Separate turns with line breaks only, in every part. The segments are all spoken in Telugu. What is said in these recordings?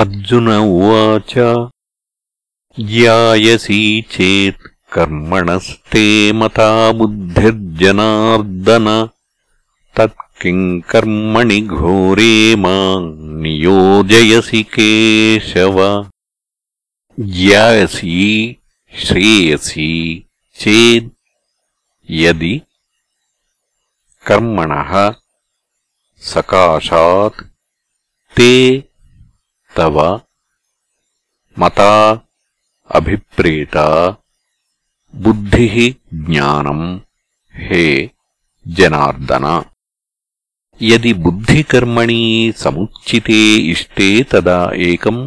अर्जुन उवाच ज्यायसी चेत् कर्मणस्ते मता बुद्धिर्जनार्दन तत् किम् कर्मणि घोरे माम् नियोजयसि केशव ज्यायसी श्रेयसी चेत् यदि कर्मणः सकाशात् ते తవ మతా అభిప్రేత బుద్ధి జ్ఞానం హే జనార్దన యది బుద్ధికర్మణి సముచితే ఇష్టే తదా ఏకం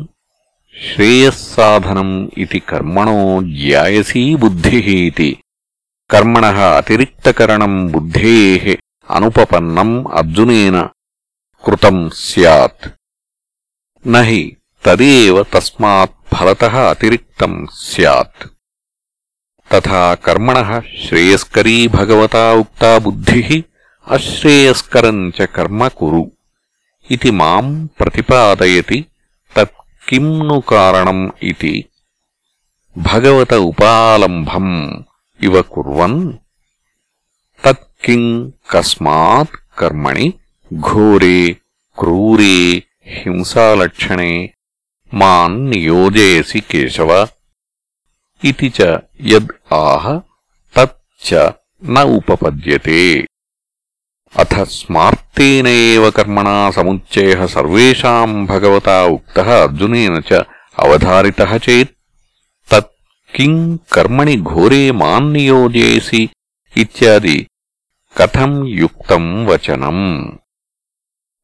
శ్రేయస్సాధనం ఇది కర్మణో జ్యాయసీ బుద్ధి కర్మణ అతిరిక్తకరణం బుద్ధే అనుపపన్నం అర్జునేన కృతం సత్ न हि तदेव तस्मात् फलतः अतिरिक्तम् स्यात् तथा कर्मणः श्रेयस्करी भगवता उक्ता बुद्धिः अश्रेयस्करम् च कर्म कुरु इति माम् प्रतिपादयति तत् किम् नु कारणम् इति भगवत उपालम्भम् इव कुर्वन् तत् किम् कस्मात् कर्मणि घोरे क्रूरे హింసాలక్షణే మాన్ నియోజయసి కేశవ ఇది చ ఆహ తచ్చ న ఉపపద్యతే అథ స్మార్తేన కర్మణ కర్మణా సముచ్చయః సర్వేషాం భగవతా ఉక్తః అర్జునేన చ అవధారితః కర్మణి ఘోరే మాన్ నియోజేసి ఇది కథం యుక్తం వచనం